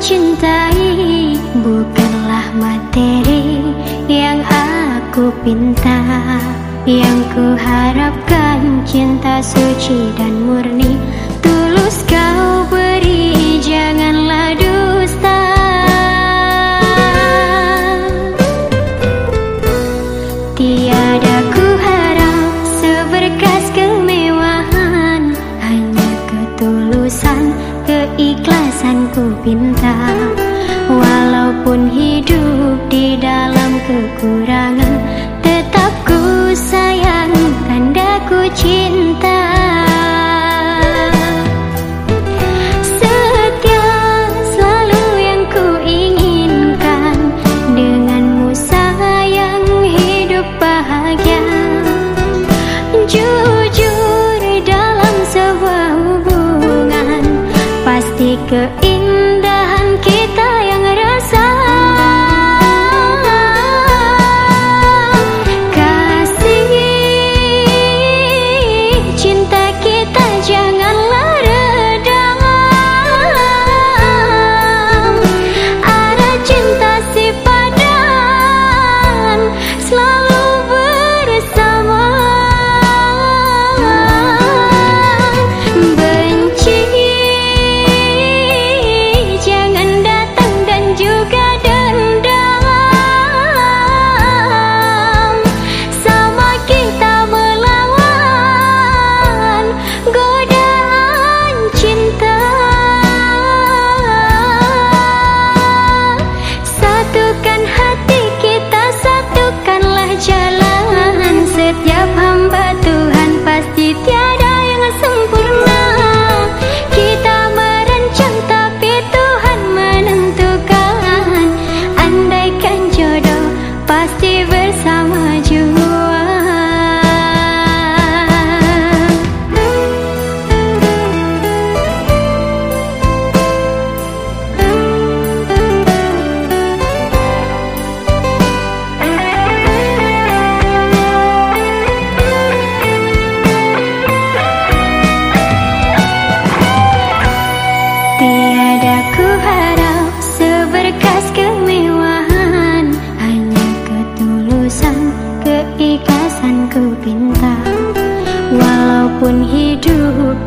cintai bukanlah materi yang aku pinta Yang ku harapkan cinta suci dan murni. Tulus kau beri jangan pintar Walaupun hidup di dalam kekurangan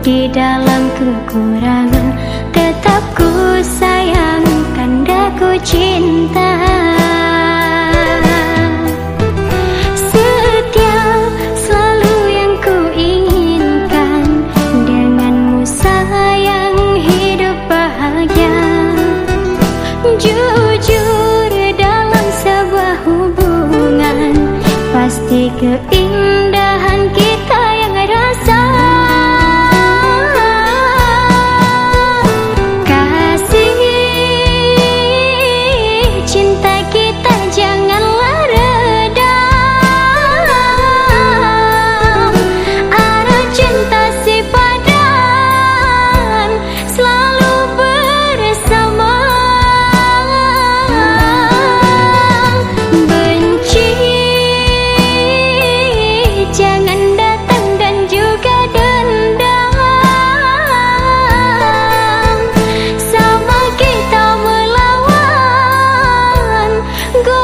di dalam kekurangan. Tetap ku sayang tanda ku cinta Jujur dalam sebuah hubungan Pasti keinginan go